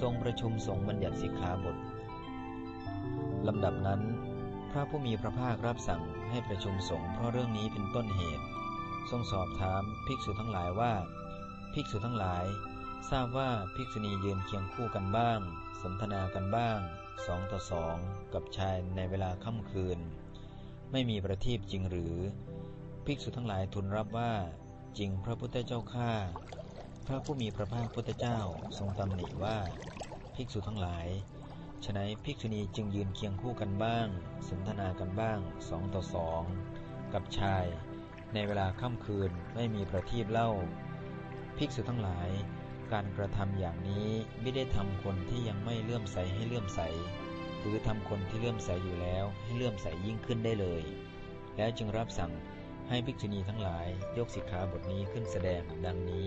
ทรงประชุมสงฆ์บัญญัติสิกขาบทลำดับนั้น พระผู้มีพระภาครับสั่งให้ประชุมสงฆ์เพราะเรื่องนี้เป็นต้นเหตุ ทรงสอบถามภิกษุทั้งหลายว่า ภิกษุทั้งหลาย ทราบว่าภิกษุณียืนเคียงคู่กันบ้าง สนทนากันบ้างสองต่อสองกับชายในเวลาค่ำคืน ไม่มีประทีปจริงหรือ ภิกษุทั้งหลายทูลรับว่าจริงพระพุทธเจ้าข้า พระผู้มีพระภาคพุทธเจ้าทรงตำหนิว่า ภิกษุทั้งหลายฉนัยภิกษุณีจึงยืนเคียงคู่กันบ้าง สนทนากันบ้างสองต่อสองกับชาย ในเวลาค่ำคืนไม่มีประทีปเล่า ภิกษุทั้งหลาย การกระทำอย่างนี้ไม่ได้ทำคนที่ยังไม่เลื่อมใสให้เลื่อมใส หรือทำคนที่เลื่อมใสอยู่แล้วให้เลื่อมใสยิ่งขึ้นได้เลย แล้วจึงรับสั่งให้ภิกษุณีทั้งหลายยกสิกขาบทนี้ขึ้นแสดงดังนี้